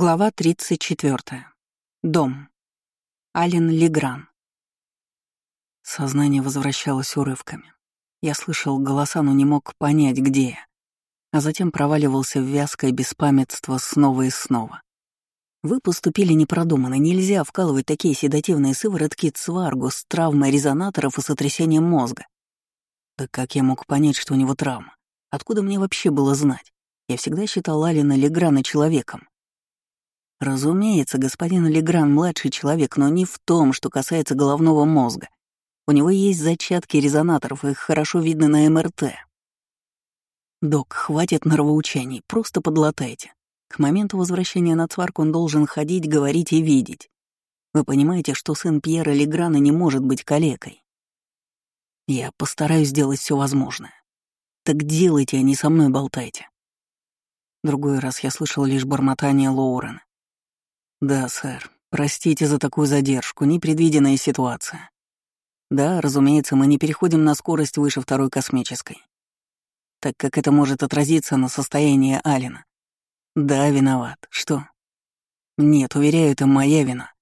Глава 34. Дом. Ален Легран. Сознание возвращалось урывками. Я слышал голоса, но не мог понять, где я. А затем проваливался в вязкое беспамятство снова и снова. Вы поступили непродуманно. Нельзя вкалывать такие седативные сыворотки цваргу с травмой резонаторов и сотрясением мозга. Так как я мог понять, что у него травма? Откуда мне вообще было знать? Я всегда считал Алина Леграна человеком. Разумеется, господин Легран младший человек, но не в том, что касается головного мозга. У него есть зачатки резонаторов, их хорошо видно на МРТ. Док, хватит норовоучений, просто подлатайте. К моменту возвращения на цварк он должен ходить, говорить и видеть. Вы понимаете, что сын Пьера Леграна не может быть калекой. Я постараюсь сделать все возможное. Так делайте, а не со мной болтайте. Другой раз я слышал лишь бормотание Лоурена. «Да, сэр. Простите за такую задержку, непредвиденная ситуация. Да, разумеется, мы не переходим на скорость выше второй космической, так как это может отразиться на состоянии Алина. Да, виноват. Что? Нет, уверяю, это моя вина.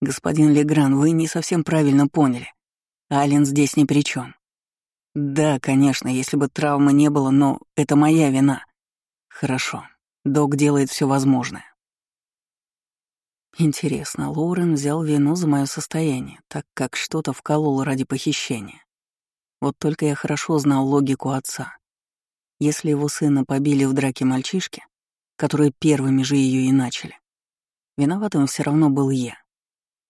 Господин Легран, вы не совсем правильно поняли. Ален здесь ни при чем. Да, конечно, если бы травмы не было, но это моя вина. Хорошо. Док делает все возможное. Интересно, Лоурен взял вину за мое состояние, так как что-то вколол ради похищения. Вот только я хорошо знал логику отца. Если его сына побили в драке мальчишки, которые первыми же ее и начали, виноватым все равно был я,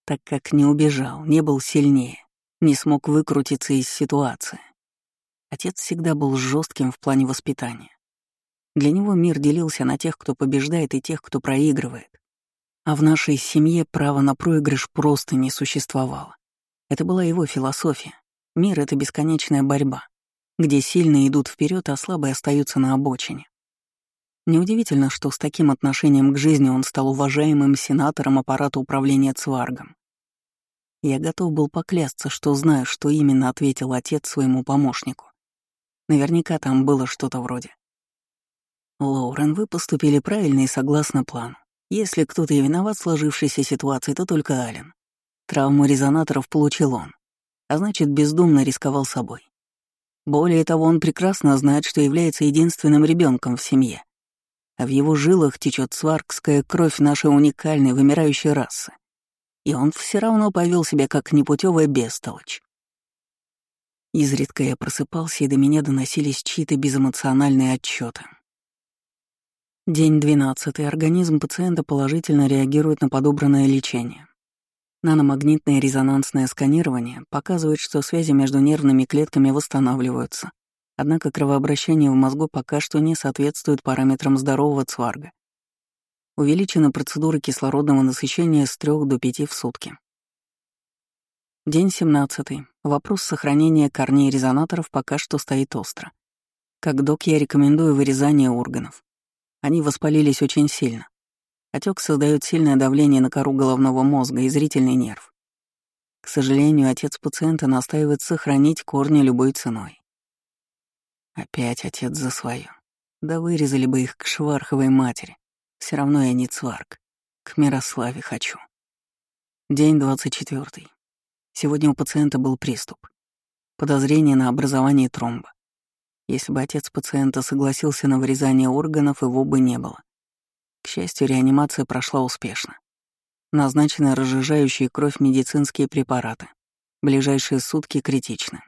так как не убежал, не был сильнее, не смог выкрутиться из ситуации. Отец всегда был жестким в плане воспитания. Для него мир делился на тех, кто побеждает, и тех, кто проигрывает. А в нашей семье право на проигрыш просто не существовало. Это была его философия. Мир — это бесконечная борьба, где сильные идут вперед, а слабые остаются на обочине. Неудивительно, что с таким отношением к жизни он стал уважаемым сенатором аппарата управления Цваргом. Я готов был поклясться, что знаю, что именно ответил отец своему помощнику. Наверняка там было что-то вроде. «Лоурен, вы поступили правильно и согласно плану. Если кто-то и виноват в сложившейся ситуации, то только Ален. Травму резонаторов получил он, а значит, бездумно рисковал собой. Более того, он прекрасно знает, что является единственным ребенком в семье. А в его жилах течет сваркская кровь нашей уникальной вымирающей расы. И он все равно повел себя как непутевая бестолочь. Изредка я просыпался, и до меня доносились чьи-то безэмоциональные отчеты. День 12. Организм пациента положительно реагирует на подобранное лечение. Наномагнитное резонансное сканирование показывает, что связи между нервными клетками восстанавливаются, однако кровообращение в мозгу пока что не соответствует параметрам здорового цварга. Увеличена процедура кислородного насыщения с 3 до 5 в сутки. День 17. Вопрос сохранения корней резонаторов пока что стоит остро. Как док я рекомендую вырезание органов. Они воспалились очень сильно. Отек создает сильное давление на кору головного мозга и зрительный нерв. К сожалению, отец пациента настаивает сохранить корни любой ценой. Опять отец за свое. Да вырезали бы их к шварховой матери. Все равно я не цварк. К Мирославе хочу. День 24. Сегодня у пациента был приступ. Подозрение на образование тромба. Если бы отец пациента согласился на вырезание органов, его бы не было. К счастью, реанимация прошла успешно. Назначены разжижающие кровь медицинские препараты. Ближайшие сутки критичны.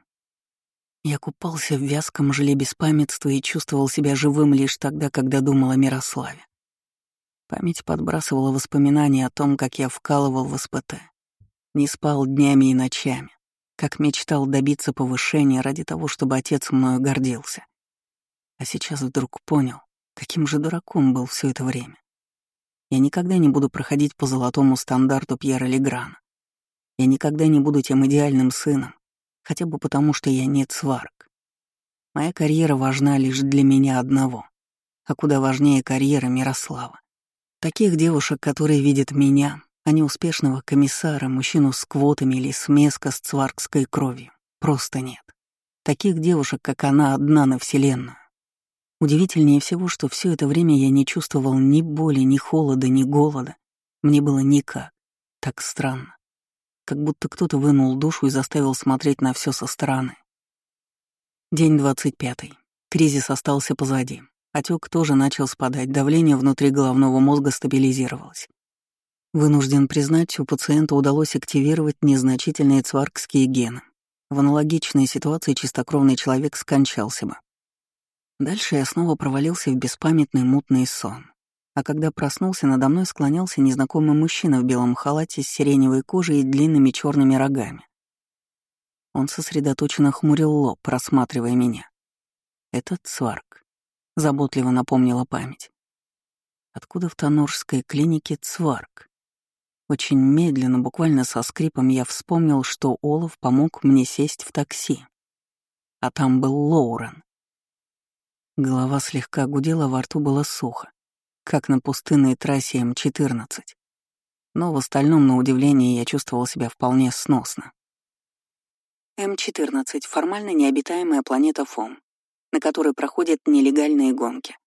Я купался в вязком желе беспамятства и чувствовал себя живым лишь тогда, когда думал о Мирославе. Память подбрасывала воспоминания о том, как я вкалывал в СПТ. Не спал днями и ночами как мечтал добиться повышения ради того, чтобы отец мною гордился. А сейчас вдруг понял, каким же дураком был все это время. Я никогда не буду проходить по золотому стандарту Пьера Леграна. Я никогда не буду тем идеальным сыном, хотя бы потому, что я не цварк. Моя карьера важна лишь для меня одного, а куда важнее карьера Мирослава. Таких девушек, которые видят меня, а не успешного комиссара, мужчину с квотами или смеска с цваркской кровью. Просто нет. Таких девушек, как она, одна на Вселенную. Удивительнее всего, что все это время я не чувствовал ни боли, ни холода, ни голода. Мне было никак. Так странно. Как будто кто-то вынул душу и заставил смотреть на все со стороны. День двадцать пятый. Кризис остался позади. Отек тоже начал спадать, давление внутри головного мозга стабилизировалось. Вынужден признать, у пациента удалось активировать незначительные цваркские гены. В аналогичной ситуации чистокровный человек скончался бы. Дальше я снова провалился в беспамятный мутный сон. А когда проснулся, надо мной склонялся незнакомый мужчина в белом халате с сиреневой кожей и длинными черными рогами. Он сосредоточенно хмурил лоб, просматривая меня. «Этот Цварк», — заботливо напомнила память. Откуда в Тонорской клинике Цварк? Очень медленно, буквально со скрипом, я вспомнил, что Олаф помог мне сесть в такси. А там был Лоурен. Голова слегка гудела, во рту было сухо, как на пустынной трассе М-14. Но в остальном, на удивление, я чувствовал себя вполне сносно. М-14 — формально необитаемая планета Фом, на которой проходят нелегальные гонки.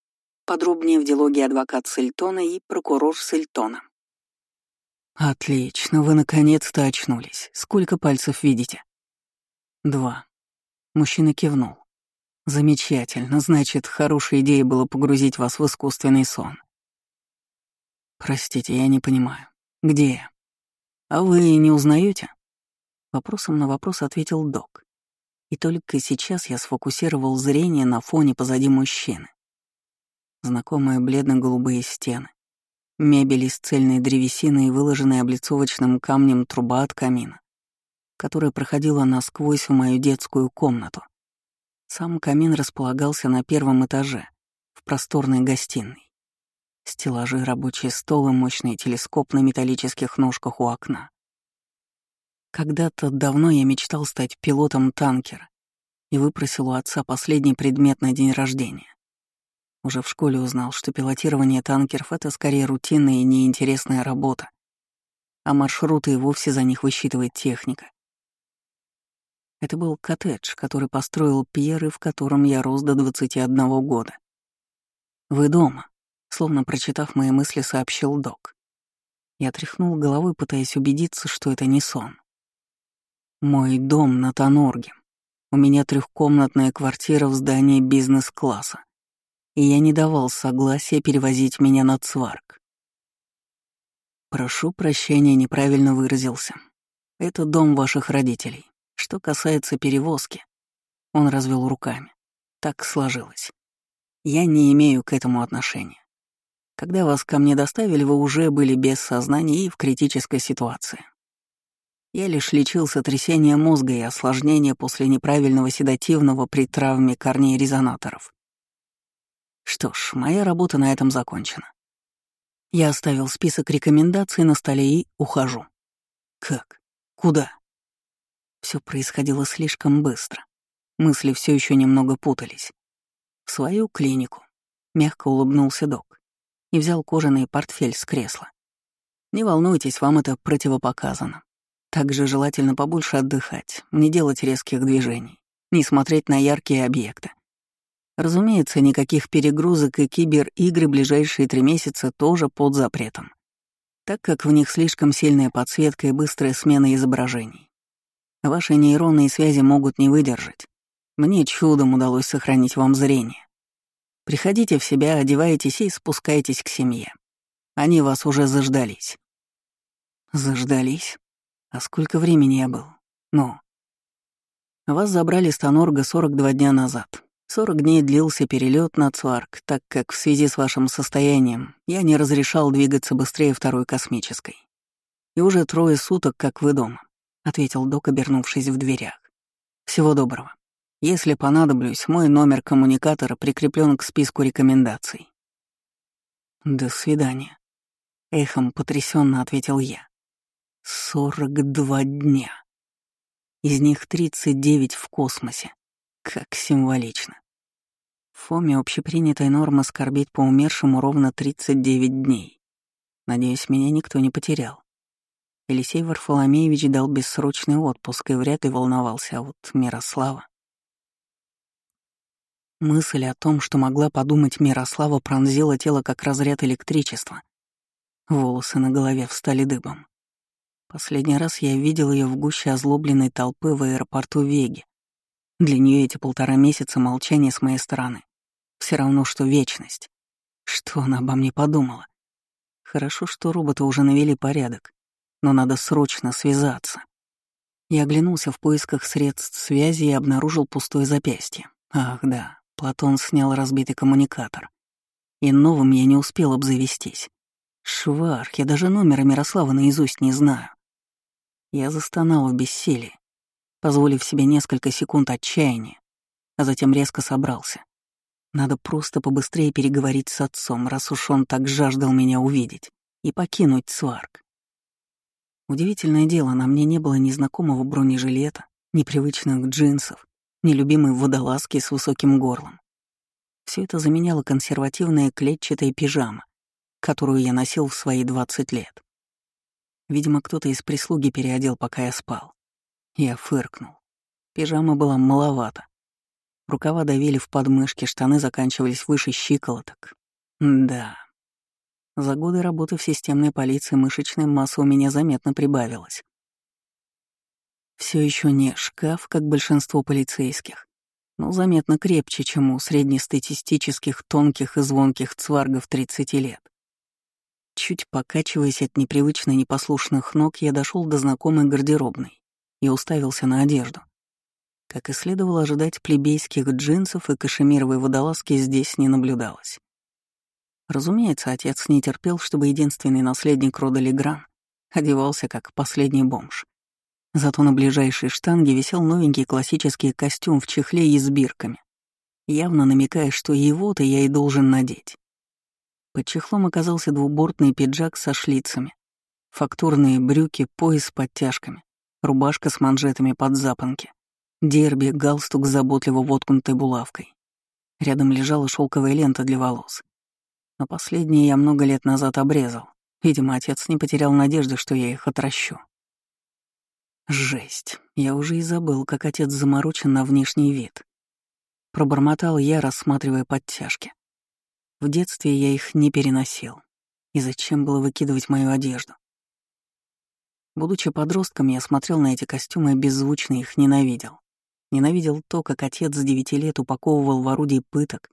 Подробнее в диалоге адвокат Сельтона и прокурор Сельтона. «Отлично, вы наконец-то очнулись. Сколько пальцев видите?» «Два». Мужчина кивнул. «Замечательно. Значит, хорошей идеей было погрузить вас в искусственный сон». «Простите, я не понимаю. Где я? А вы не узнаете? Вопросом на вопрос ответил док. И только сейчас я сфокусировал зрение на фоне позади мужчины. Знакомые бледно-голубые стены, Мебель из цельной древесины и выложенная облицовочным камнем труба от камина, которая проходила насквозь в мою детскую комнату. Сам камин располагался на первом этаже, в просторной гостиной. Стеллажи, рабочий стол и мощный телескоп на металлических ножках у окна. Когда-то давно я мечтал стать пилотом танкера и выпросил у отца последний предмет на день рождения. Уже в школе узнал, что пилотирование танкеров — это скорее рутинная и неинтересная работа, а маршруты и вовсе за них высчитывает техника. Это был коттедж, который построил Пьер и в котором я рос до 21 года. «Вы дома», — словно прочитав мои мысли, сообщил док. Я тряхнул головой, пытаясь убедиться, что это не сон. «Мой дом на Тонорге. У меня трехкомнатная квартира в здании бизнес-класса и я не давал согласия перевозить меня на Цварк. Прошу прощения, неправильно выразился. Это дом ваших родителей. Что касается перевозки, он развел руками. Так сложилось. Я не имею к этому отношения. Когда вас ко мне доставили, вы уже были без сознания и в критической ситуации. Я лишь лечил сотрясение мозга и осложнения после неправильного седативного при травме корней резонаторов. Что ж, моя работа на этом закончена. Я оставил список рекомендаций на столе и ухожу. Как? Куда? Все происходило слишком быстро. Мысли все еще немного путались. В свою клинику. Мягко улыбнулся док и взял кожаный портфель с кресла. Не волнуйтесь, вам это противопоказано. Также желательно побольше отдыхать, не делать резких движений, не смотреть на яркие объекты. Разумеется, никаких перегрузок и кибер-игры ближайшие три месяца тоже под запретом, так как в них слишком сильная подсветка и быстрая смена изображений. Ваши нейронные связи могут не выдержать. Мне чудом удалось сохранить вам зрение. Приходите в себя, одевайтесь и спускайтесь к семье. Они вас уже заждались. Заждались? А сколько времени я был? Ну? Вас забрали с Тонорга 42 дня назад. Сорок дней длился перелет на Цварк, так как в связи с вашим состоянием я не разрешал двигаться быстрее второй космической. И уже трое суток, как вы дома, — ответил док, обернувшись в дверях. Всего доброго. Если понадоблюсь, мой номер коммуникатора прикреплен к списку рекомендаций. До свидания. Эхом потрясенно ответил я. Сорок два дня. Из них тридцать девять в космосе. Как символично. В Фоме общепринятой норма скорбить по умершему ровно 39 дней. Надеюсь, меня никто не потерял. Елисей Варфоломеевич дал бессрочный отпуск и вряд ли волновался, а вот Мирослава... Мысль о том, что могла подумать Мирослава, пронзила тело как разряд электричества. Волосы на голове встали дыбом. Последний раз я видел ее в гуще озлобленной толпы в аэропорту Веги. Для нее эти полтора месяца молчания с моей стороны. Все равно, что вечность. Что она обо мне подумала? Хорошо, что роботы уже навели порядок, но надо срочно связаться. Я оглянулся в поисках средств связи и обнаружил пустое запястье. Ах да, Платон снял разбитый коммуникатор. И новым я не успел обзавестись. Шварх, я даже номера Мирослава наизусть не знаю. Я застонал в бессилии, позволив себе несколько секунд отчаяния, а затем резко собрался. Надо просто побыстрее переговорить с отцом, раз уж он так жаждал меня увидеть, и покинуть сварк. Удивительное дело, на мне не было ни знакомого бронежилета, ни привычных джинсов, нелюбимой водолазки с высоким горлом. Все это заменяла консервативная клетчатая пижама, которую я носил в свои 20 лет. Видимо, кто-то из прислуги переодел, пока я спал. Я фыркнул. Пижама была маловато. Рукава давили в подмышки, штаны заканчивались выше щиколоток. Да. За годы работы в системной полиции мышечной массы у меня заметно прибавилось. Все еще не шкаф, как большинство полицейских, но заметно крепче, чем у среднестатистических тонких и звонких цваргов 30 лет. Чуть покачиваясь от непривычно непослушных ног, я дошел до знакомой гардеробной и уставился на одежду. Как и следовало ожидать, плебейских джинсов и кашемировой водолазки здесь не наблюдалось. Разумеется, отец не терпел, чтобы единственный наследник рода Легран одевался как последний бомж. Зато на ближайшей штанге висел новенький классический костюм в чехле и с бирками, явно намекая, что его-то я и должен надеть. Под чехлом оказался двубортный пиджак со шлицами, фактурные брюки, пояс с подтяжками, рубашка с манжетами под запонки, дерби, галстук с заботливо воткнутой булавкой. Рядом лежала шелковая лента для волос. Но последние я много лет назад обрезал. Видимо, отец не потерял надежды, что я их отращу. Жесть. Я уже и забыл, как отец заморочен на внешний вид. Пробормотал я, рассматривая подтяжки. В детстве я их не переносил. И зачем было выкидывать мою одежду? Будучи подростком, я смотрел на эти костюмы и беззвучно их ненавидел. Ненавидел то, как отец с девяти лет упаковывал в орудие пыток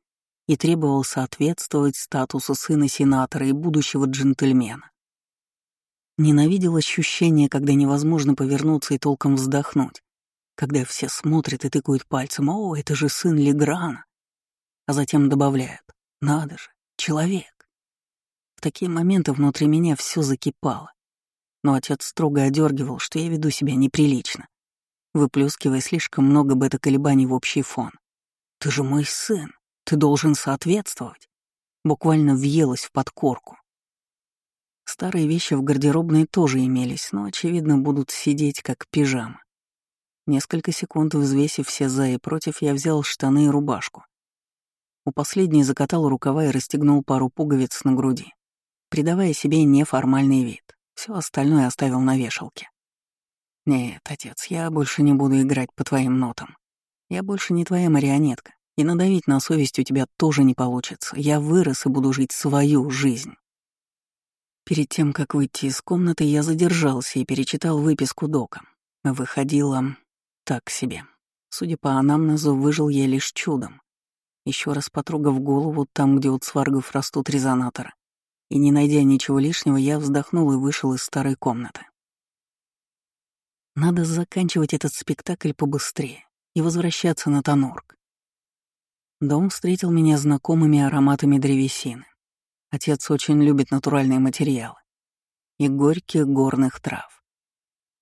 и требовал соответствовать статусу сына сенатора и будущего джентльмена. Ненавидел ощущение, когда невозможно повернуться и толком вздохнуть, когда все смотрят и тыкают пальцем «О, это же сын Леграна», а затем добавляют «Надо же, человек». В такие моменты внутри меня все закипало, но отец строго одергивал, что я веду себя неприлично, выплескивая слишком много бета-колебаний в общий фон. «Ты же мой сын, ты должен соответствовать», буквально въелась в подкорку. Старые вещи в гардеробной тоже имелись, но, очевидно, будут сидеть как пижама. Несколько секунд взвесив все за и против, я взял штаны и рубашку. У последней закатал рукава и расстегнул пару пуговиц на груди, придавая себе неформальный вид. Все остальное оставил на вешалке. «Нет, отец, я больше не буду играть по твоим нотам. Я больше не твоя марионетка, и надавить на совесть у тебя тоже не получится. Я вырос и буду жить свою жизнь». Перед тем, как выйти из комнаты, я задержался и перечитал выписку дока. Выходило так себе. Судя по анамнезу, выжил я лишь чудом. Еще раз потрогав голову там, где у цваргов растут резонаторы, и не найдя ничего лишнего, я вздохнул и вышел из старой комнаты. Надо заканчивать этот спектакль побыстрее и возвращаться на Тонорг. Дом встретил меня знакомыми ароматами древесины. Отец очень любит натуральные материалы и горьких горных трав.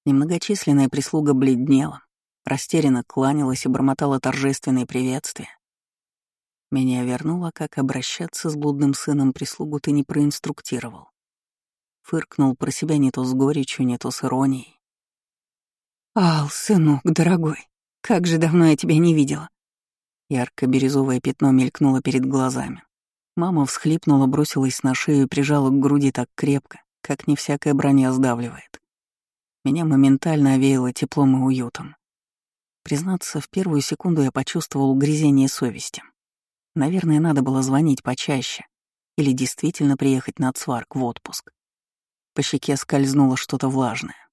Немногочисленная прислуга бледнела, растерянно кланялась и бормотала торжественные приветствия. Меня вернуло, как обращаться с блудным сыном прислугу ты не проинструктировал. Фыркнул про себя не то с горечью, не то с иронией. «Ал, сынок, дорогой, как же давно я тебя не видела!» Ярко-бирюзовое пятно мелькнуло перед глазами. Мама всхлипнула, бросилась на шею и прижала к груди так крепко, как не всякая броня сдавливает. Меня моментально овеяло теплом и уютом. Признаться, в первую секунду я почувствовал угрызение совести. Наверное, надо было звонить почаще или действительно приехать на Цварк в отпуск. По щеке скользнуло что-то влажное.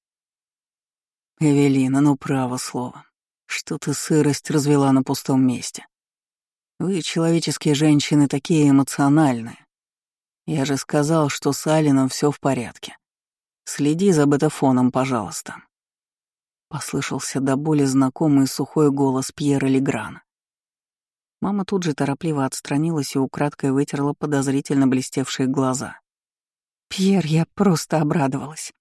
«Эвелина, ну право слово. Что ты сырость развела на пустом месте? Вы, человеческие женщины, такие эмоциональные. Я же сказал, что с Алином все в порядке. Следи за бетафоном, пожалуйста». Послышался до боли знакомый сухой голос Пьера Леграна. Мама тут же торопливо отстранилась и украдкой вытерла подозрительно блестевшие глаза. «Пьер, я просто обрадовалась».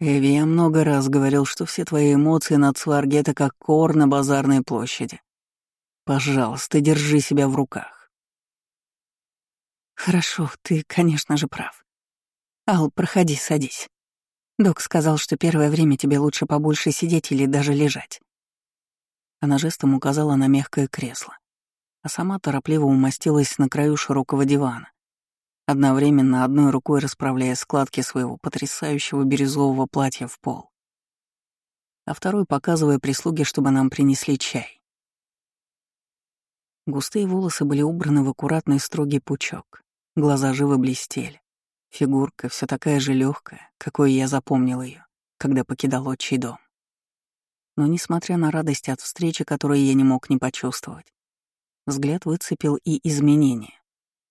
«Эви, я много раз говорил, что все твои эмоции на Цварге — это как кор на базарной площади. Пожалуйста, держи себя в руках». «Хорошо, ты, конечно же, прав. Ал, проходи, садись. Док сказал, что первое время тебе лучше побольше сидеть или даже лежать. Она жестом указала на мягкое кресло, а сама торопливо умостилась на краю широкого дивана, одновременно одной рукой расправляя складки своего потрясающего бирюзового платья в пол, а второй показывая прислуге, чтобы нам принесли чай. Густые волосы были убраны в аккуратный строгий пучок, глаза живо блестели, фигурка все такая же легкая, какой я запомнил ее, когда покидал отчий дом. Но, несмотря на радость от встречи, которую я не мог не почувствовать, взгляд выцепил и изменения.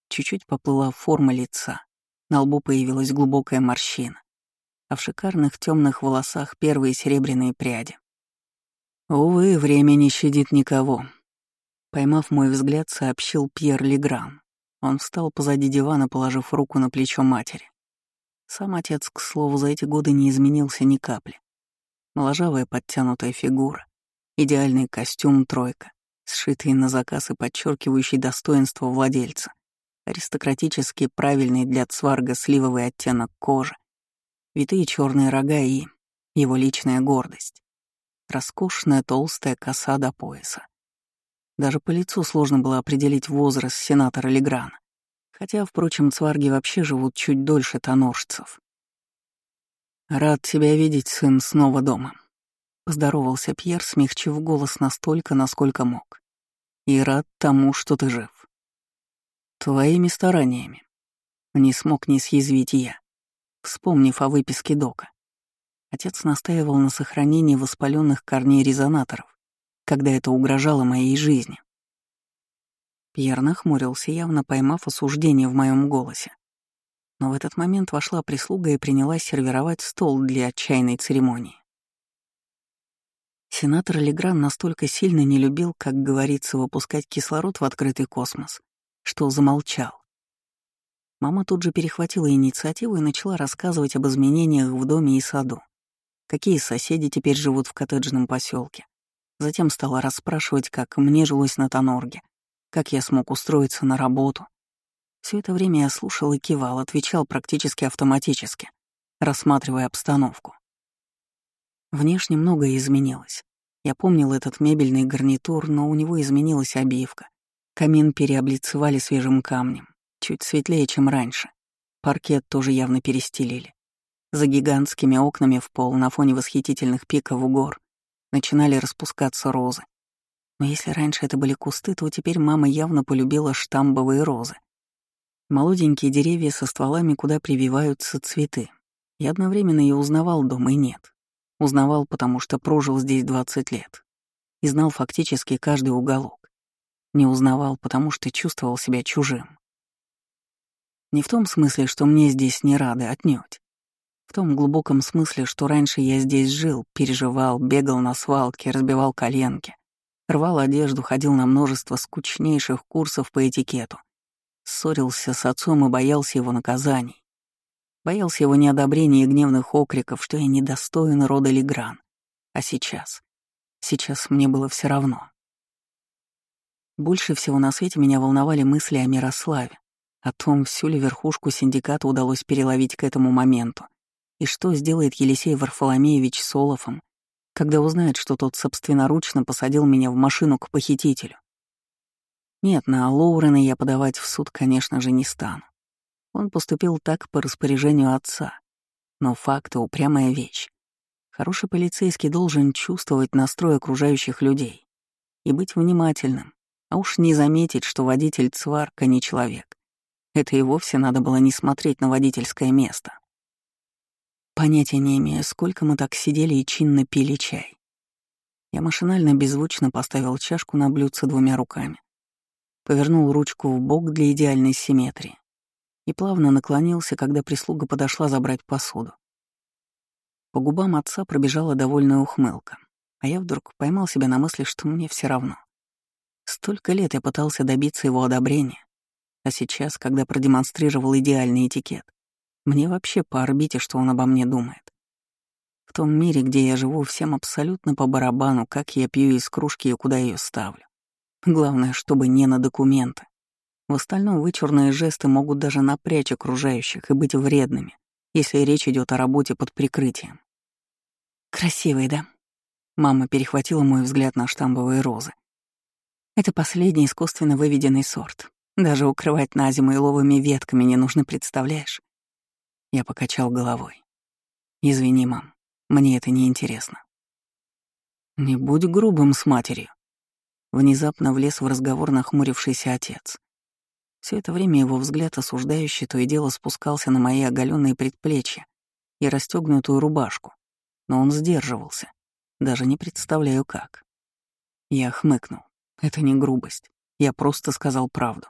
Чуть-чуть поплыла форма лица, на лбу появилась глубокая морщина, а в шикарных темных волосах первые серебряные пряди. Увы, время не щадит никого. Поймав мой взгляд, сообщил Пьер Легран. Он встал позади дивана, положив руку на плечо матери. Сам отец, к слову, за эти годы не изменился ни капли. Моложавая подтянутая фигура, идеальный костюм «тройка», сшитый на заказ и подчеркивающий достоинство владельца, аристократически правильный для цварга сливовый оттенок кожи, витые черные рога и его личная гордость, роскошная толстая коса до пояса. Даже по лицу сложно было определить возраст сенатора Леграна, хотя, впрочем, цварги вообще живут чуть дольше тоноржцев. «Рад тебя видеть, сын, снова дома», — поздоровался Пьер, смягчив голос настолько, насколько мог. «И рад тому, что ты жив». «Твоими стараниями». Не смог не съязвить я, вспомнив о выписке Дока. Отец настаивал на сохранении воспаленных корней резонаторов, когда это угрожало моей жизни. Пьер нахмурился, явно поймав осуждение в моем голосе. Но в этот момент вошла прислуга и принялась сервировать стол для отчаянной церемонии. Сенатор Легран настолько сильно не любил, как говорится, выпускать кислород в открытый космос, что замолчал. Мама тут же перехватила инициативу и начала рассказывать об изменениях в доме и саду, какие соседи теперь живут в коттеджном поселке. Затем стала расспрашивать, как мне жилось на Тонорге, как я смог устроиться на работу, все это время я слушал и кивал, отвечал практически автоматически, рассматривая обстановку. Внешне многое изменилось. Я помнил этот мебельный гарнитур, но у него изменилась обивка. Камин переоблицевали свежим камнем, чуть светлее, чем раньше. Паркет тоже явно перестелили. За гигантскими окнами в пол на фоне восхитительных пиков гор начинали распускаться розы. Но если раньше это были кусты, то теперь мама явно полюбила штамбовые розы. Молоденькие деревья со стволами, куда прививаются цветы. Я одновременно и узнавал дом, и нет. Узнавал, потому что прожил здесь 20 лет. И знал фактически каждый уголок. Не узнавал, потому что чувствовал себя чужим. Не в том смысле, что мне здесь не рады, отнюдь. В том глубоком смысле, что раньше я здесь жил, переживал, бегал на свалке, разбивал коленки, рвал одежду, ходил на множество скучнейших курсов по этикету Ссорился с отцом и боялся его наказаний. Боялся его неодобрения и гневных окриков, что я недостоин рода Легран. А сейчас? Сейчас мне было все равно. Больше всего на свете меня волновали мысли о Мирославе, о том, всю ли верхушку синдиката удалось переловить к этому моменту, и что сделает Елисей Варфоломеевич с Олафом, когда узнает, что тот собственноручно посадил меня в машину к похитителю. Нет, на Лоурена я подавать в суд, конечно же, не стану. Он поступил так по распоряжению отца. Но факты — упрямая вещь. Хороший полицейский должен чувствовать настрой окружающих людей и быть внимательным, А уж не заметить, что водитель Цварка не человек. Это и вовсе надо было не смотреть на водительское место. Понятия не имею, сколько мы так сидели и чинно пили чай. Я машинально беззвучно поставил чашку на блюдце двумя руками, повернул ручку в бок для идеальной симметрии и плавно наклонился, когда прислуга подошла забрать посуду. По губам отца пробежала довольная ухмылка, а я вдруг поймал себя на мысли, что мне все равно. Столько лет я пытался добиться его одобрения, а сейчас, когда продемонстрировал идеальный этикет, мне вообще по орбите, что он обо мне думает. В том мире, где я живу, всем абсолютно по барабану, как я пью из кружки и куда ее ставлю. Главное, чтобы не на документы. В остальном вычурные жесты могут даже напрячь окружающих и быть вредными, если речь идет о работе под прикрытием. «Красивый, да?» Мама перехватила мой взгляд на штамбовые розы. Это последний искусственно выведенный сорт. Даже укрывать на зиму еловыми ветками не нужно, представляешь? Я покачал головой. «Извини, мам, мне это не интересно. «Не будь грубым с матерью», — внезапно влез в разговор нахмурившийся отец. Все это время его взгляд осуждающий то и дело спускался на мои оголенные предплечья и расстегнутую рубашку, но он сдерживался, даже не представляю как. Я хмыкнул. Это не грубость. Я просто сказал правду.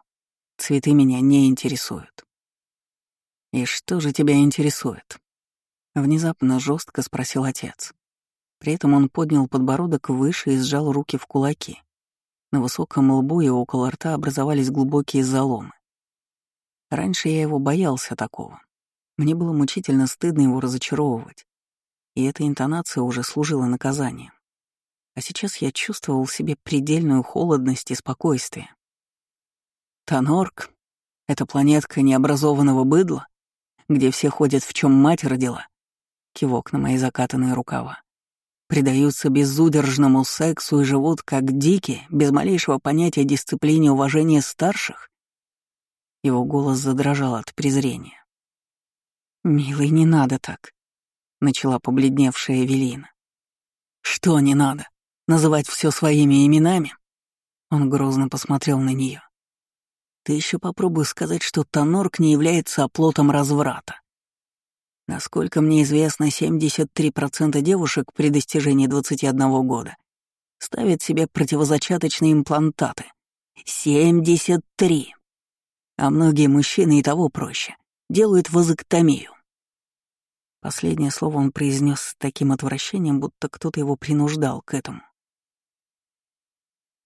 Цветы меня не интересуют. «И что же тебя интересует?» Внезапно жестко спросил отец. При этом он поднял подбородок выше и сжал руки в кулаки. На высоком лбу и около рта образовались глубокие заломы. Раньше я его боялся такого. Мне было мучительно стыдно его разочаровывать. И эта интонация уже служила наказанием. А сейчас я чувствовал в себе предельную холодность и спокойствие. Танорк — это планетка необразованного быдла? где все ходят в чем мать родила, кивок на мои закатанные рукава, предаются безудержному сексу и живут как дикие, без малейшего понятия дисциплины и уважения старших? Его голос задрожал от презрения. «Милый, не надо так», — начала побледневшая Эвелина. «Что не надо? Называть все своими именами?» Он грозно посмотрел на нее. Ты еще попробуй сказать, что Тонорк не является оплотом разврата. Насколько мне известно, 73% девушек при достижении 21 года ставят себе противозачаточные имплантаты. 73! А многие мужчины и того проще. Делают вазоктомию. Последнее слово он произнес с таким отвращением, будто кто-то его принуждал к этому.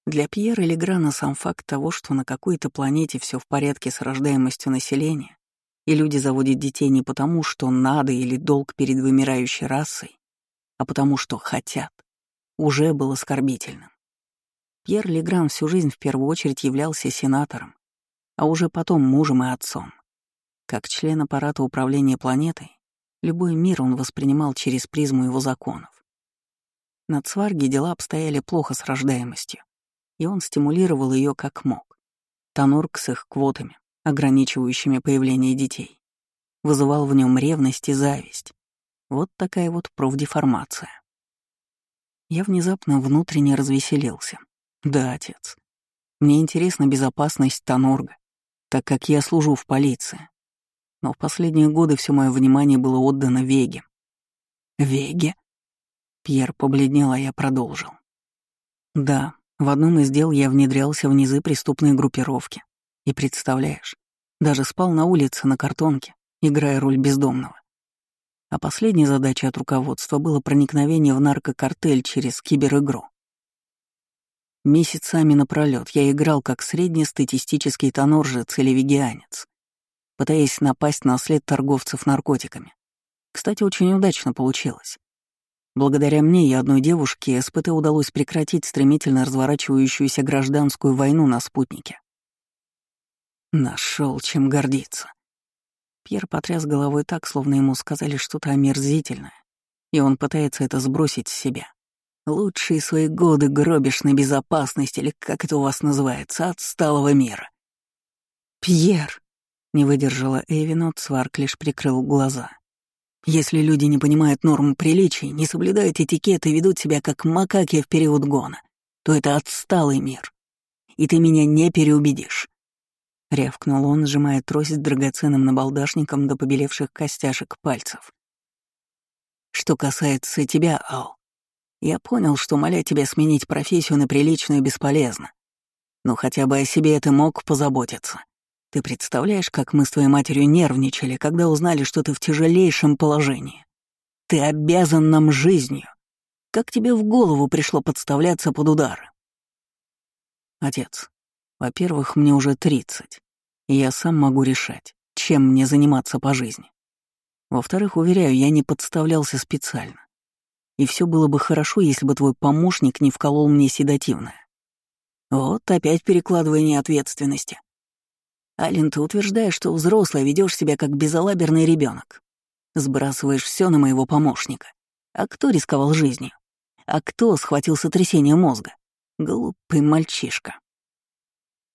Для Пьера Леграна сам факт того, что на какой-то планете все в порядке с рождаемостью населения, и люди заводят детей не потому, что надо или долг перед вымирающей расой, а потому что хотят, уже был оскорбительным. Пьер Легран всю жизнь в первую очередь являлся сенатором, а уже потом мужем и отцом. Как член аппарата управления планетой, любой мир он воспринимал через призму его законов. На Цварге дела обстояли плохо с рождаемостью и он стимулировал ее как мог. Танурк с их квотами, ограничивающими появление детей, вызывал в нем ревность и зависть. Вот такая вот профдеформация. Я внезапно внутренне развеселился. Да, отец. Мне интересна безопасность Танорга, так как я служу в полиции. Но в последние годы все мое внимание было отдано Веге. Веге? Пьер побледнел, а я продолжил. Да, в одном из дел я внедрялся в низы преступной группировки. И представляешь, даже спал на улице на картонке, играя роль бездомного. А последней задачей от руководства было проникновение в наркокартель через киберигру. Месяцами напролет я играл как среднестатистический тоноржец или вегианец, пытаясь напасть на след торговцев наркотиками. Кстати, очень удачно получилось. Благодаря мне и одной девушке СПТ удалось прекратить стремительно разворачивающуюся гражданскую войну на спутнике. Нашел чем гордиться. Пьер потряс головой так, словно ему сказали что-то омерзительное, и он пытается это сбросить с себя. Лучшие свои годы гробишь на безопасность, или как это у вас называется, отсталого мира. «Пьер!» — не выдержала Эви, но Цварк лишь прикрыл глаза. Если люди не понимают норм приличий, не соблюдают этикет и ведут себя как макаки в период гона, то это отсталый мир. и ты меня не переубедишь. Рявкнул он, сжимая трость драгоценным набалдашником до побелевших костяшек пальцев. Что касается тебя, Ал, я понял, что моля тебя сменить профессию на приличную бесполезно. Но хотя бы о себе ты мог позаботиться. Ты представляешь, как мы с твоей матерью нервничали, когда узнали, что ты в тяжелейшем положении? Ты обязан нам жизнью. Как тебе в голову пришло подставляться под удары? Отец, во-первых, мне уже тридцать, и я сам могу решать, чем мне заниматься по жизни. Во-вторых, уверяю, я не подставлялся специально. И все было бы хорошо, если бы твой помощник не вколол мне седативное. Вот опять перекладывание ответственности. Ален, ты утверждаешь, что взрослый ведешь себя как безалаберный ребенок. Сбрасываешь все на моего помощника. А кто рисковал жизнью? А кто схватил сотрясение мозга? Глупый мальчишка.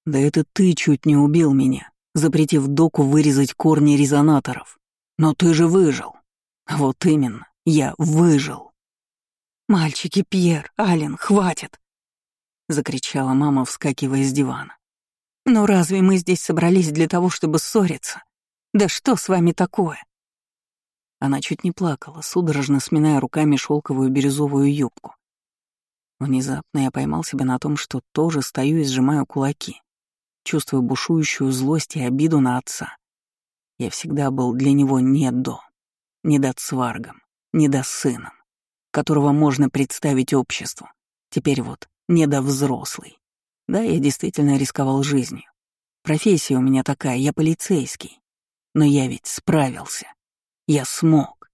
Да это ты чуть не убил меня, запретив доку вырезать корни резонаторов. Но ты же выжил. Вот именно, я выжил. «Мальчики, Пьер, Ален, хватит!» — закричала мама, вскакивая с дивана. «Но разве мы здесь собрались для того, чтобы ссориться? Да что с вами такое?» Она чуть не плакала, судорожно сминая руками шелковую бирюзовую юбку. Внезапно я поймал себя на том, что тоже стою и сжимаю кулаки, чувствуя бушующую злость и обиду на отца. Я всегда был для него не до, не до цваргом, не до сыном, которого можно представить обществу. Теперь вот не до взрослый. Да, я действительно рисковал жизнью. Профессия у меня такая, я полицейский. Но я ведь справился. Я смог.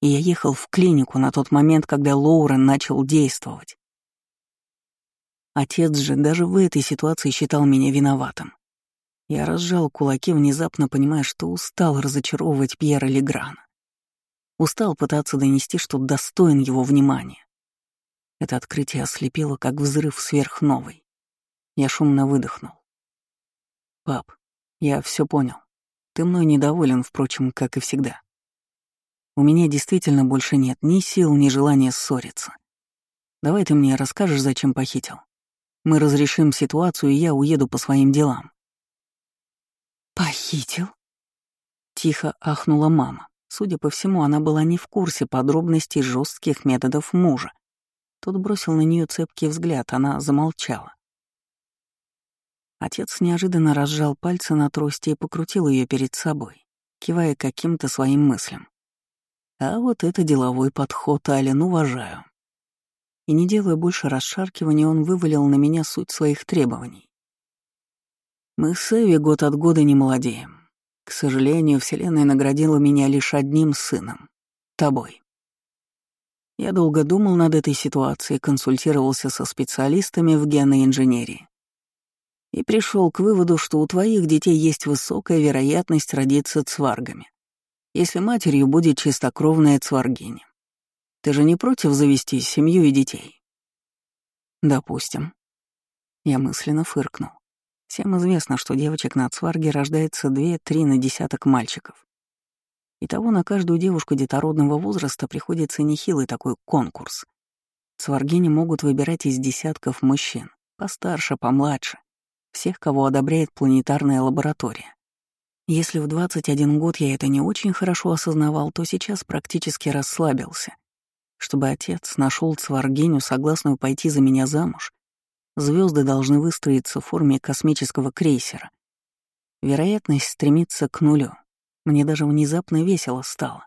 И я ехал в клинику на тот момент, когда Лоурен начал действовать. Отец же даже в этой ситуации считал меня виноватым. Я разжал кулаки, внезапно понимая, что устал разочаровывать Пьера Леграна. Устал пытаться донести, что достоин его внимания. Это открытие ослепило, как взрыв сверхновой. Я шумно выдохнул. «Пап, я все понял. Ты мной недоволен, впрочем, как и всегда. У меня действительно больше нет ни сил, ни желания ссориться. Давай ты мне расскажешь, зачем похитил. Мы разрешим ситуацию, и я уеду по своим делам. «Похитил?» Тихо ахнула мама. Судя по всему, она была не в курсе подробностей жестких методов мужа. Тот бросил на нее цепкий взгляд, она замолчала. Отец неожиданно разжал пальцы на трости и покрутил ее перед собой, кивая каким-то своим мыслям. А вот это деловой подход, Ален, уважаю. И не делая больше расшаркивания, он вывалил на меня суть своих требований. Мы с Эви год от года не молодеем. К сожалению, Вселенная наградила меня лишь одним сыном — тобой. Я долго думал над этой ситуацией, консультировался со специалистами в генной инженерии и пришел к выводу, что у твоих детей есть высокая вероятность родиться цваргами, если матерью будет чистокровная цваргиня. Ты же не против завести семью и детей? Допустим. Я мысленно фыркнул. Всем известно, что девочек на Цварге рождается две-три на десяток мальчиков. Итого на каждую девушку детородного возраста приходится нехилый такой конкурс. Цваргини могут выбирать из десятков мужчин, постарше, помладше, всех, кого одобряет планетарная лаборатория. Если в 21 год я это не очень хорошо осознавал, то сейчас практически расслабился. Чтобы отец нашел Цваргиню, согласную пойти за меня замуж, звезды должны выстроиться в форме космического крейсера. Вероятность стремится к нулю. Мне даже внезапно весело стало.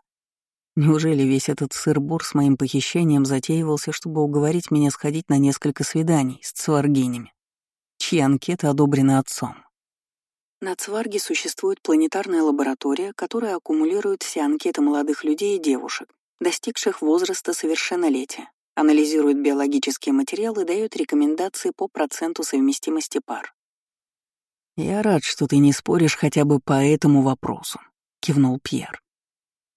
Неужели весь этот сыр-бор с моим похищением затеивался, чтобы уговорить меня сходить на несколько свиданий с цваргинями, чьи анкеты одобрены отцом? На Цварге существует планетарная лаборатория, которая аккумулирует все анкеты молодых людей и девушек, достигших возраста совершеннолетия анализирует биологические материалы и дает рекомендации по проценту совместимости пар. «Я рад, что ты не споришь хотя бы по этому вопросу», — кивнул Пьер.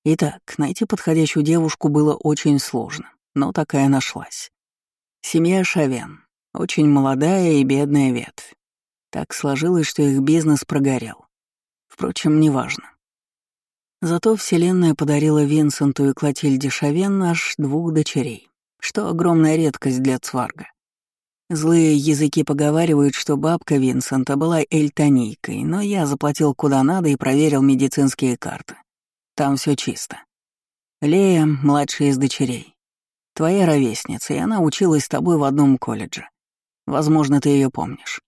Итак, найти подходящую девушку было очень сложно, но такая нашлась. Семья Шавен, очень молодая и бедная ветвь. Так сложилось, что их бизнес прогорел. Впрочем, неважно. Зато Вселенная подарила Винсенту и Клотильде Шавен аж двух дочерей что огромная редкость для Цварга. Злые языки поговаривают, что бабка Винсента была эльтонийкой, но я заплатил куда надо и проверил медицинские карты. Там все чисто. Лея — младшая из дочерей. Твоя ровесница, и она училась с тобой в одном колледже. Возможно, ты ее помнишь.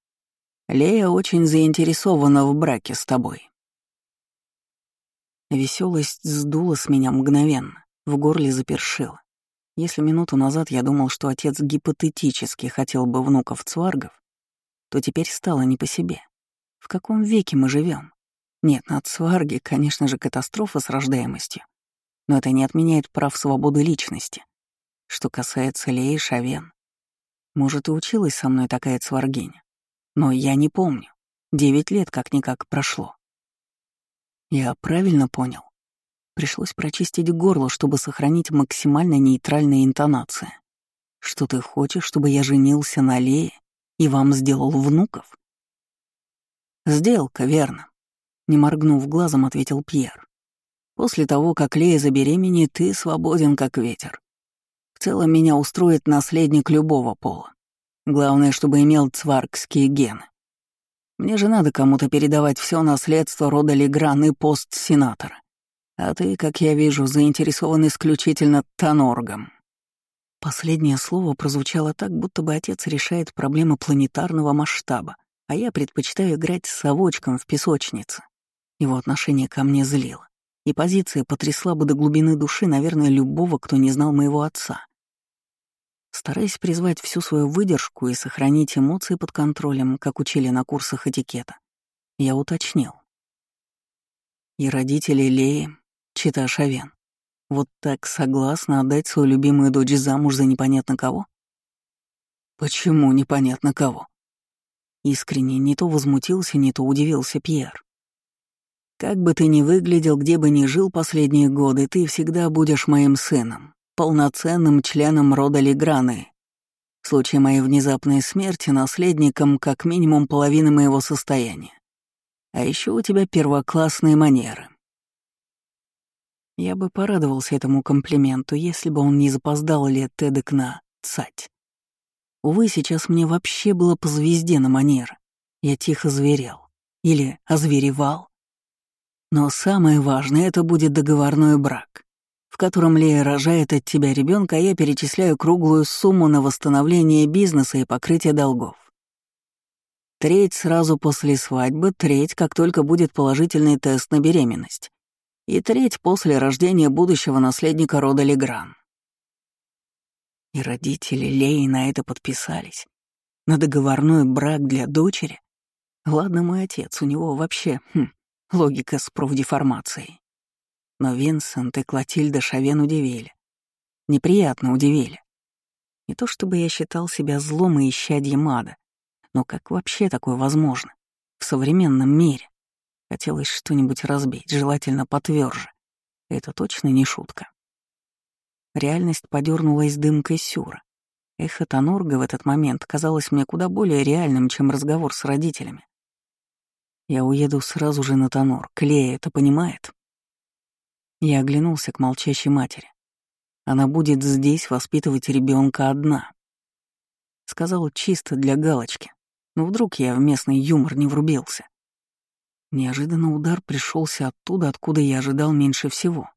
Лея очень заинтересована в браке с тобой. Веселость сдула с меня мгновенно, в горле запершила. Если минуту назад я думал, что отец гипотетически хотел бы внуков цваргов, то теперь стало не по себе. В каком веке мы живем? Нет, на цварге, конечно же, катастрофа с рождаемостью. Но это не отменяет прав свободы личности. Что касается Леи Шавен. Может, и училась со мной такая цваргиня. Но я не помню. Девять лет как-никак прошло. Я правильно понял? Пришлось прочистить горло, чтобы сохранить максимально нейтральные интонации. Что ты хочешь, чтобы я женился на Лее и вам сделал внуков? Сделка, верно. Не моргнув глазом, ответил Пьер. После того, как Лея забеременеет, ты свободен, как ветер. В целом меня устроит наследник любого пола. Главное, чтобы имел цваркские гены. Мне же надо кому-то передавать все наследство рода Легран и пост сенатора. А ты, как я вижу, заинтересован исключительно Тоноргом». Последнее слово прозвучало так, будто бы отец решает проблемы планетарного масштаба, а я предпочитаю играть с совочком в песочнице. Его отношение ко мне злило, и позиция потрясла бы до глубины души, наверное, любого, кто не знал моего отца. Стараясь призвать всю свою выдержку и сохранить эмоции под контролем, как учили на курсах этикета, я уточнил. И родители Леи, Чита Шавен. Вот так согласна отдать свою любимую дочь замуж за непонятно кого? Почему непонятно кого? Искренне не то возмутился, не то удивился Пьер. Как бы ты ни выглядел, где бы ни жил последние годы, ты всегда будешь моим сыном, полноценным членом рода Леграны. В случае моей внезапной смерти наследником как минимум половины моего состояния. А еще у тебя первоклассные манеры. Я бы порадовался этому комплименту, если бы он не запоздал лет эдак на цать. Увы, сейчас мне вообще было по звезде на манер. Я тихо зверел. Или озверевал. Но самое важное — это будет договорной брак, котором Лея рожает от тебя ребенка, я перечисляю круглую сумму на восстановление бизнеса и покрытие долгов. Треть сразу после свадьбы, треть, как только будет положительный тест на беременность и треть после рождения будущего наследника рода Легран. И родители Леи на это подписались. На договорной брак для дочери. Ладно, мой отец, у него вообще, хм, логика с профдеформацией. Но Винсент и Клотильда Шавен удивили. Неприятно удивили. Не то чтобы я считал себя злом и исчадьем ада, но как вообще такое возможно в современном мире? Хотелось что-нибудь разбить, желательно потверже. Это точно не шутка. Реальность подернулась дымкой сюра. Эхо Тонорга в этот момент казалось мне куда более реальным, чем разговор с родителями. Я уеду сразу же на Тонор. Клея это понимает? Я оглянулся к молчащей матери. Она будет здесь воспитывать ребенка одна. Сказал чисто для галочки. Но вдруг я в местный юмор не врубился. Неожиданно удар пришелся оттуда, откуда я ожидал меньше всего.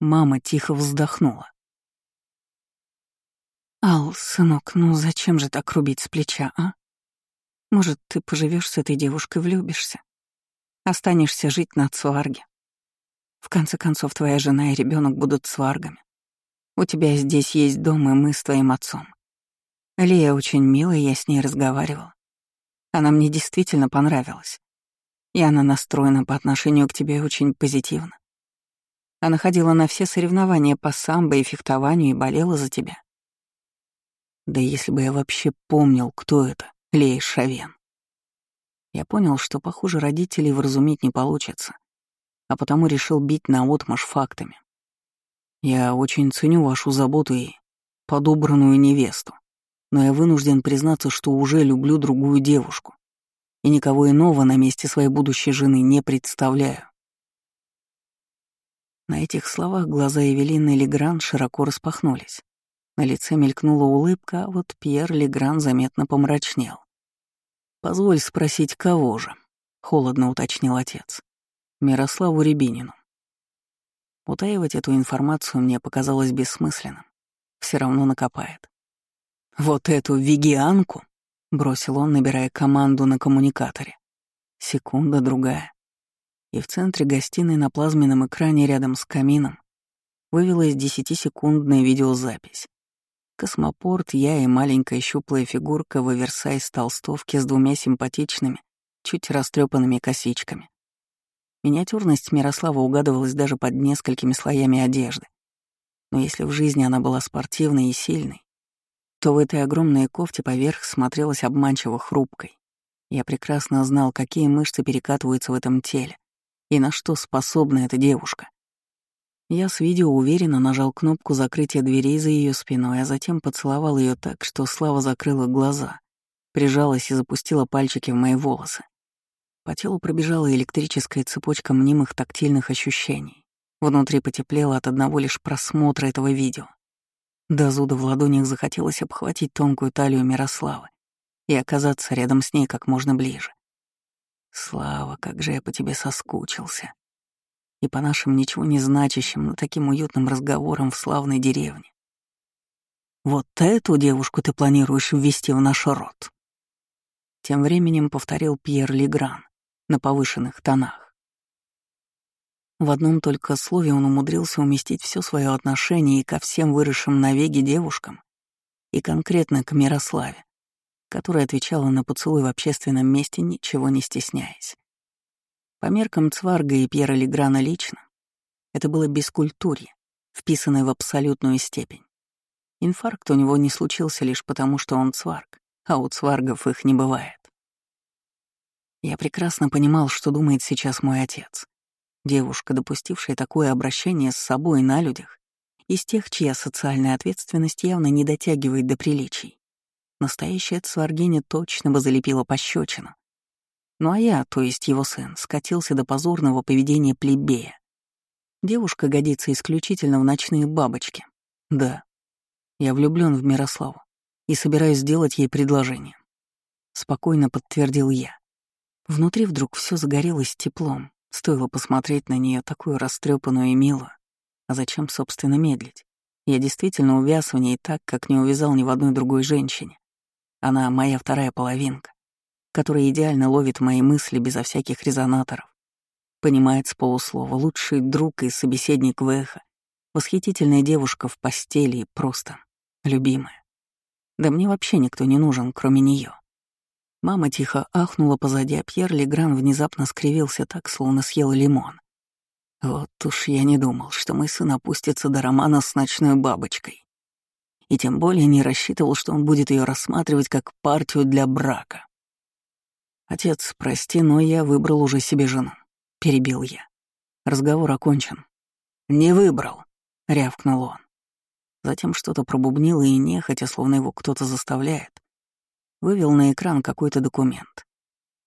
Мама тихо вздохнула. «Ал, сынок, ну зачем же так рубить с плеча, а? Может, ты поживешь с этой девушкой, влюбишься? Останешься жить на Цварге. В конце концов, твоя жена и ребенок будут цваргами. У тебя здесь есть дом, и мы с твоим отцом. Лия очень милая, я с ней разговаривала. Она мне действительно понравилась и она настроена по отношению к тебе очень позитивно. Она ходила на все соревнования по самбо и фехтованию и болела за тебя. Да если бы я вообще помнил, кто это, Лей Шавен. Я понял, что, похоже, родителей вразумить не получится, а потому решил бить наотмашь фактами. Я очень ценю вашу заботу и подобранную невесту, но я вынужден признаться, что уже люблю другую девушку и никого иного на месте своей будущей жены не представляю. На этих словах глаза Эвелины Легран широко распахнулись. На лице мелькнула улыбка, а вот Пьер Легран заметно помрачнел. «Позволь спросить, кого же?» — холодно уточнил отец. «Мирославу Рябинину». Утаивать эту информацию мне показалось бессмысленным. Все равно накопает. «Вот эту вегианку?» — бросил он, набирая команду на коммуникаторе. Секунда, другая. И в центре гостиной на плазменном экране рядом с камином вывелась десятисекундная видеозапись. Космопорт, я и маленькая щуплая фигурка в оверсайз толстовке с двумя симпатичными, чуть растрепанными косичками. Миниатюрность Мирослава угадывалась даже под несколькими слоями одежды. Но если в жизни она была спортивной и сильной, то в этой огромной кофте поверх смотрелась обманчиво хрупкой. Я прекрасно знал, какие мышцы перекатываются в этом теле и на что способна эта девушка. Я с видео уверенно нажал кнопку закрытия дверей за ее спиной, а затем поцеловал ее так, что Слава закрыла глаза, прижалась и запустила пальчики в мои волосы. По телу пробежала электрическая цепочка мнимых тактильных ощущений. Внутри потеплело от одного лишь просмотра этого видео. До зуда в ладонях захотелось обхватить тонкую талию Мирославы и оказаться рядом с ней как можно ближе. Слава, как же я по тебе соскучился. И по нашим ничего не значащим, но таким уютным разговорам в славной деревне. Вот эту девушку ты планируешь ввести в наш род. Тем временем повторил Пьер Легран на повышенных тонах. В одном только слове он умудрился уместить все свое отношение и ко всем выросшим на веге девушкам, и конкретно к Мирославе, которая отвечала на поцелуй в общественном месте, ничего не стесняясь. По меркам Цварга и Пьера Леграна лично, это было бескультурье, вписанное в абсолютную степень. Инфаркт у него не случился лишь потому, что он цварг, а у цваргов их не бывает. Я прекрасно понимал, что думает сейчас мой отец. Девушка, допустившая такое обращение с собой на людях, из тех, чья социальная ответственность явно не дотягивает до приличий. Настоящая цваргиня точно бы залепила пощечину. Ну а я, то есть его сын, скатился до позорного поведения плебея. Девушка годится исключительно в ночные бабочки. Да, я влюблен в Мирославу и собираюсь сделать ей предложение. Спокойно подтвердил я. Внутри вдруг все загорелось теплом, стоило посмотреть на нее такую растрепанную и милую. А зачем, собственно, медлить? Я действительно увяз в ней так, как не увязал ни в одной другой женщине. Она моя вторая половинка, которая идеально ловит мои мысли безо всяких резонаторов. Понимает с полуслова, лучший друг и собеседник в эхо, восхитительная девушка в постели и просто любимая. Да мне вообще никто не нужен, кроме нее. Мама тихо ахнула позади, а Пьер Легран внезапно скривился так, словно съел лимон. Вот уж я не думал, что мой сын опустится до романа с ночной бабочкой. И тем более не рассчитывал, что он будет ее рассматривать как партию для брака. «Отец, прости, но я выбрал уже себе жену», — перебил я. Разговор окончен. «Не выбрал», — рявкнул он. Затем что-то пробубнил и нехотя, словно его кто-то заставляет, вывел на экран какой-то документ.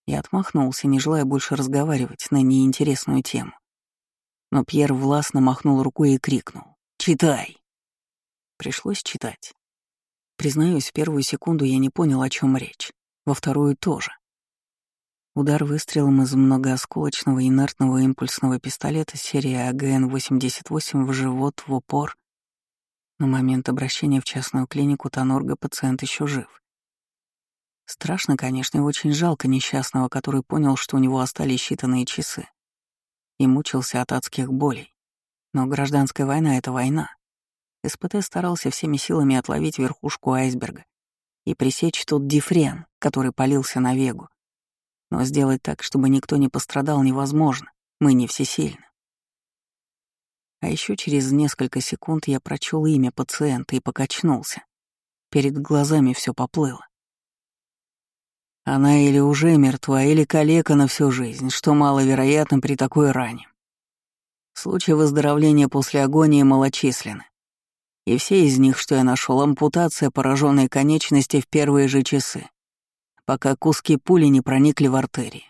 Я отмахнулся, не желая больше разговаривать на неинтересную тему. Но Пьер властно махнул рукой и крикнул «Читай!». Пришлось читать. Признаюсь, в первую секунду я не понял, о чем речь, во вторую тоже. Удар выстрелом из многоосколочного инертного импульсного пистолета серии АГН-88 в живот в упор. На момент обращения в частную клинику Тонорга пациент еще жив. Страшно, конечно, и очень жалко несчастного, который понял, что у него остались считанные часы. И мучился от адских болей. Но гражданская война — это война. СПТ старался всеми силами отловить верхушку айсберга и пресечь тот дифрен, который полился на вегу. Но сделать так, чтобы никто не пострадал, невозможно. Мы не всесильны. А еще через несколько секунд я прочел имя пациента и покачнулся. Перед глазами все поплыло. Она или уже мертва, или калека на всю жизнь, что маловероятно при такой ране. Случаи выздоровления после агонии малочисленны. И все из них, что я нашел, ампутация пораженной конечности в первые же часы, пока куски пули не проникли в артерии.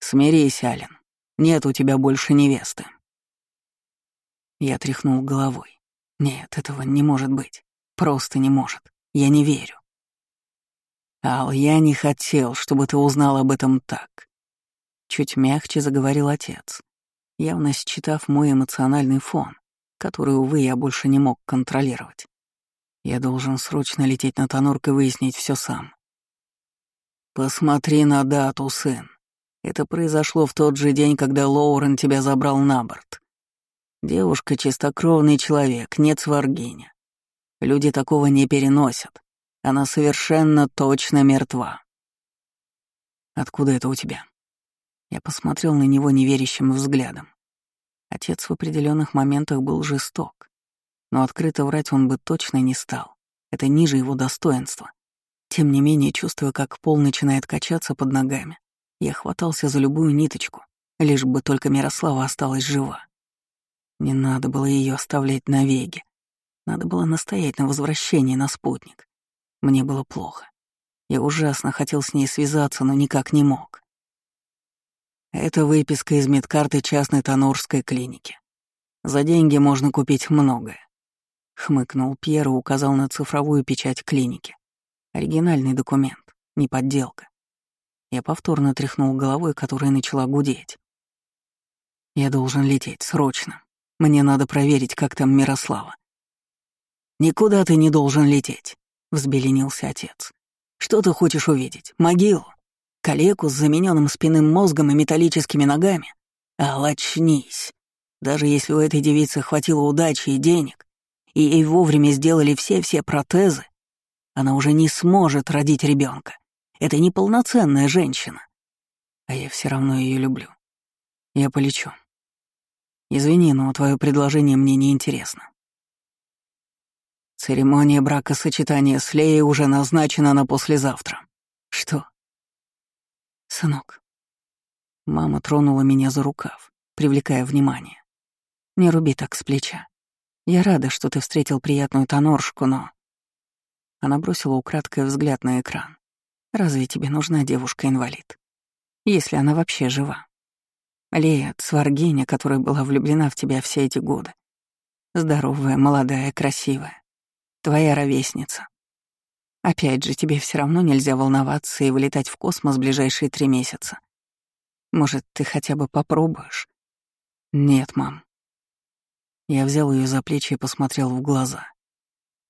Смирись, Ален, нет у тебя больше невесты. Я тряхнул головой. Нет, этого не может быть. Просто не может. Я не верю. Ал, я не хотел, чтобы ты узнал об этом так. Чуть мягче заговорил отец, явно считав мой эмоциональный фон, который, увы, я больше не мог контролировать. Я должен срочно лететь на Тонорк и выяснить все сам. Посмотри на дату, сын. Это произошло в тот же день, когда Лоурен тебя забрал на борт. Девушка — чистокровный человек, нет сваргиня. Люди такого не переносят. Она совершенно точно мертва. Откуда это у тебя? Я посмотрел на него неверящим взглядом. Отец в определенных моментах был жесток, но открыто врать он бы точно не стал. Это ниже его достоинства. Тем не менее, чувствуя, как пол начинает качаться под ногами, я хватался за любую ниточку, лишь бы только Мирослава осталась жива. Не надо было ее оставлять на веге. Надо было настоять на возвращении на спутник. Мне было плохо. Я ужасно хотел с ней связаться, но никак не мог. Это выписка из медкарты частной Тонорской клиники. За деньги можно купить многое. Хмыкнул Пьер и указал на цифровую печать клиники. Оригинальный документ, не подделка. Я повторно тряхнул головой, которая начала гудеть. Я должен лететь, срочно. Мне надо проверить, как там Мирослава. «Никуда ты не должен лететь», — взбеленился отец. «Что ты хочешь увидеть? Могилу? Калеку с замененным спинным мозгом и металлическими ногами? А очнись. Даже если у этой девицы хватило удачи и денег, и ей вовремя сделали все-все протезы, она уже не сможет родить ребенка. Это неполноценная женщина. А я все равно ее люблю. Я полечу. Извини, но твое предложение мне не интересно. Церемония бракосочетания с Леей уже назначена на послезавтра. Что? Сынок. Мама тронула меня за рукав, привлекая внимание. Не руби так с плеча. Я рада, что ты встретил приятную тоноршку, но... Она бросила украдкой взгляд на экран. Разве тебе нужна девушка-инвалид? Если она вообще жива. Лея, сваргиня, которая была влюблена в тебя все эти годы. Здоровая, молодая, красивая твоя ровесница. Опять же, тебе все равно нельзя волноваться и вылетать в космос ближайшие три месяца. Может, ты хотя бы попробуешь? Нет, мам. Я взял ее за плечи и посмотрел в глаза.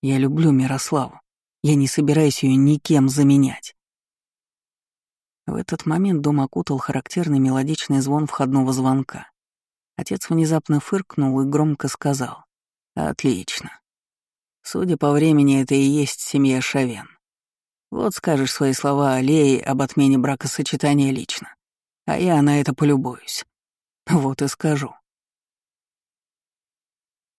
Я люблю Мирославу. Я не собираюсь ее никем заменять. В этот момент дом окутал характерный мелодичный звон входного звонка. Отец внезапно фыркнул и громко сказал. «Отлично. Судя по времени, это и есть семья Шавен. Вот скажешь свои слова Аллее об отмене бракосочетания лично, а я на это полюбуюсь. Вот и скажу.